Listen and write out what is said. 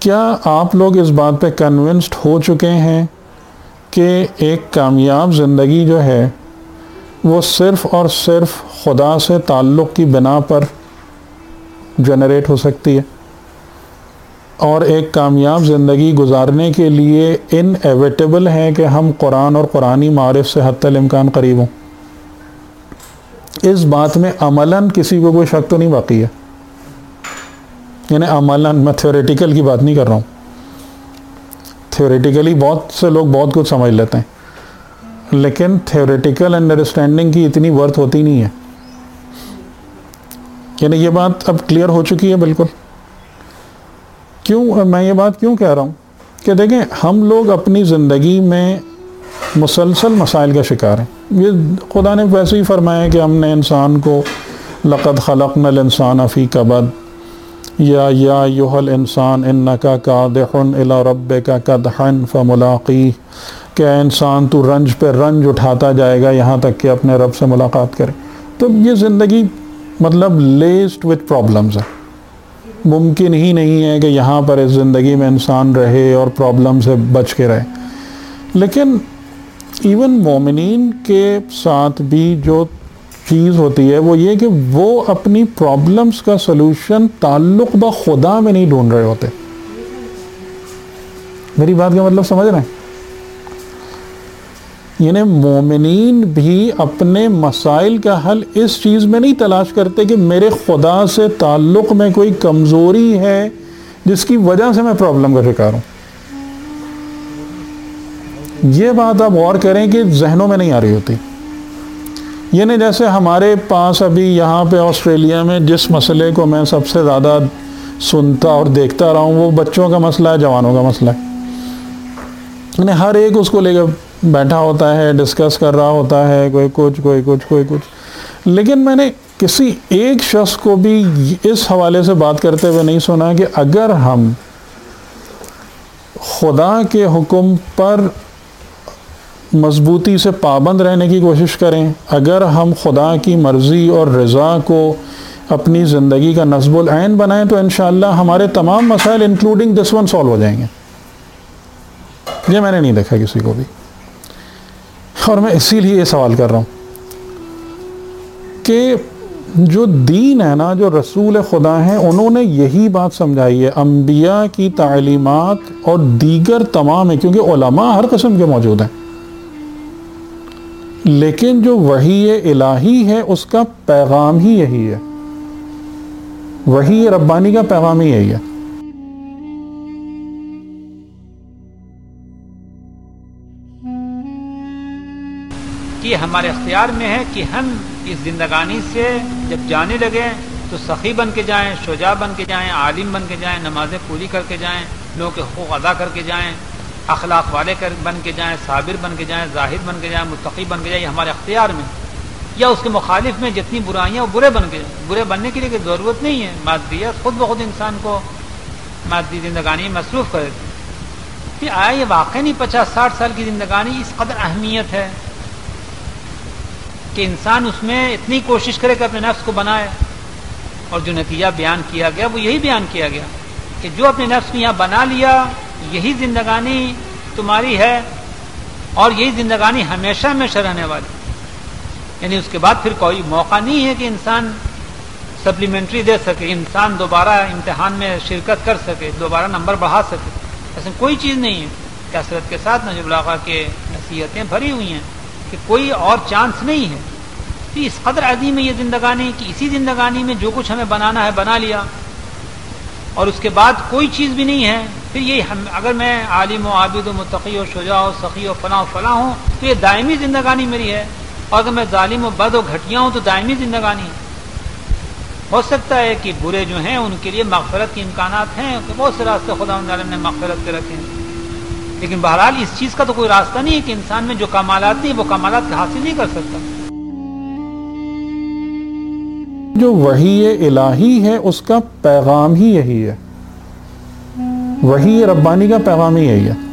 کیا آپ لوگ اس بات پہ کنونسڈ ہو چکے ہیں کہ ایک کامیاب زندگی جو ہے وہ صرف اور صرف خدا سے تعلق کی بنا پر جنریٹ ہو سکتی ہے؟ اور ایک کامیاب زندگی گزارنے کے لیے ان ایویٹیبل ہے کہ ہم قرآن اور قرآنی معرف سے حتی الامکان قریب ہوں۔ اس بات میں عملاً کسی کو کوئی شک تو نہیں باقی ہے۔ یعنی عملاً میں تھیوریٹیکل کی بات نہیں کر رہا ہوں۔ تھیوریٹیکلی بہت سے لوگ بہت کچھ سمجھ لیتے ہیں۔ لیکن تھیوریٹیکل انڈرسٹینڈنگ کی اتنی ورتھ ہوتی نہیں ہے۔ یعنی یہ بات اب کلیئر ہو چکی ہے بالکل۔ کیوں؟ میں یہ بات کیوں کہہ رہا ہوں؟ کہ دیکھیں، ہم لوگ اپنی زندگی میں مسلسل مسائل کا شکار ہیں۔ یہ خدا نے ویسے ہی فرمایا کہ ہم نے انسان کو لقد خلقنا الانسان فی کبد۔ یا یا یوہل انسان انکا قادحن الى ربکا قدحن فملاقی کہ انسان تو رنج پہ رنج اٹھاتا جائے گا یہاں تک کہ اپنے رب سے ملاقات کرے۔ تو یہ زندگی مطلب لیسڈ وتھ پرابلمز ہے۔ ممکن ہی نہیں ہے کہ یہاں پر اس زندگی میں انسان رہے اور پرابلم سے بچ کے رہے۔ لیکن ایون مومنین کے ساتھ بھی جو چیز ہوتی ہے وہ یہ کہ وہ اپنی پرابلمز کا سلوشن تعلق با خدا میں نہیں ڈھونڈ رہے ہوتے۔ میری بات کا مطلب سمجھ رہے ہیں؟ یعنی مومنین بھی اپنے مسائل کا حل اس چیز میں نہیں تلاش کرتے کہ میرے خدا سے تعلق میں کوئی کمزوری ہے جس کی وجہ سے میں پرابلم کا شکار ہوں۔ یہ بات آپ غور کریں کہ ذہنوں میں نہیں آ رہی ہوتی۔ یعنی جیسے ہمارے پاس ابھی یہاں پہ آسٹریلیا میں جس مسئلے کو میں سب سے زیادہ سنتا اور دیکھتا رہا ہوں، وہ بچوں کا مسئلہ ہے، جوانوں کا مسئلہ ہے۔ یعنی ہر ایک اس کو لے کے بیٹھا ہوتا ہے ڈسکس کر رہا ہوتا ہے، کوئی کچھ کوئی کچھ کوئی کچھ۔ لیکن میں نے کسی ایک شخص کو بھی اس حوالے سے بات کرتے ہوئے نہیں سنا کہ اگر ہم خدا کے حکم پر مضبوطی سے پابند رہنے کی کوشش کریں۔ اگر ہم خدا کی مرضی اور رضا کو اپنی زندگی کا نصب العین بنائیں تو انشاءاللہ ہمارے تمام مسائل انکلوڈنگ دس ون سالو ہو جائیں گے۔ یہ میں نے نہیں دیکھا کسی کو بھی۔ اور میں اسی لیے یہ سوال کر رہا ہوں کہ جو دین ہے نا، جو رسول خدا ہیں، انہوں نے یہی بات سمجھائی ہے۔ انبیاء کی تعلیمات اور دیگر تمام ہیں کیونکہ علماء ہر قسم کے موجود ہیں۔ لیکن جو وحی الہی ہے، اس کا پیغام ہی یہی ہے۔ وحی ربانی کا پیغام ہی یہی ہے۔ کہ ہمارے اختیار میں ہے کہ ہم اس زندگانی سے جب جانے لگے تو سخی بن کے جائیں، شجاع بن کے جائیں، عالم بن کے جائیں، نمازیں پوری کر کے جائیں، لوگوں کے حقوق ادا کر کے جائیں۔ اخلاق والے بن کے جائیں، صابر بن کے جائیں، ظاہر بن کے جائیں، متقی بن کے جائیں، یہ ہمارے اختیار میں یا اس کے مخالف میں جتنی برائیاں وہ برے بن کے جائیں۔ برے بننے کے لیے کوئی ضرورت نہیں ہے۔ مادیت خود بخود انسان کو مادی زندگانی مصروف کر دیتی پھر آیا یہ واقع نہیں، پچاس ساٹھ سال کی زندگانی اس قدر اہمیت ہے کہ انسان اس میں اتنی کوشش کرے کہ اپنے نفس کو بنائے۔ اور جو نتیجہ بیان کیا گیا، وہ یہی بیان کیا گیا کہ جو اپنے نفس میں یہاں بنا لیا یہی زندگانی تمہاری ہے اور یہی زندگانی ہمیشہ ہمیشہ رہنے والی۔ یعنی اس کے بعد پھر کوئی موقع نہیں ہے کہ انسان سپلیمنٹری دے سکے، انسان دوبارہ امتحان میں شرکت کر سکے، دوبارہ نمبر بڑھا سکے۔ ایسے کوئی چیز نہیں ہے۔ کثرت کے ساتھ نجب اللہ کے نصیحتیں بھری ہوئی ہیں کہ کوئی اور چانس نہیں ہے۔ تو اس قدر عظیم ہے یہ زندگانی کہ اسی زندگانی میں جو کچھ ہمیں بنانا ہے بنا لیا۔ اور اس کے بعد کوئی چیز بھی نہیں ہے پھر یہ ہم اگر میں عالم و عابد و متقی و شجاع و سخی و فلاں و فلاں ہوں، تو یہ دائمی زندگانی میری ہے۔ اور اگر میں ظالم و بد و گھٹیا ہوں، تو دائمی زندگانی۔ ہے ہو سکتا ہے کہ برے جو ہیں، ان کے لیے مغفرت کے امکانات ہیں، کہ بہت سے راستے خدا عالم نے مغفرت کے رکھے ہیں۔ لیکن بہرحال اس چیز کا تو کوئی راستہ نہیں ہے کہ انسان میں جو کمالات نہیں وہ کمالات حاصل نہیں کر سکتا۔ جو وحی الہی ہے، اس کا پیغام ہی یہی ہے۔ وہی ربانی کا پیغام ہی ہے یہ۔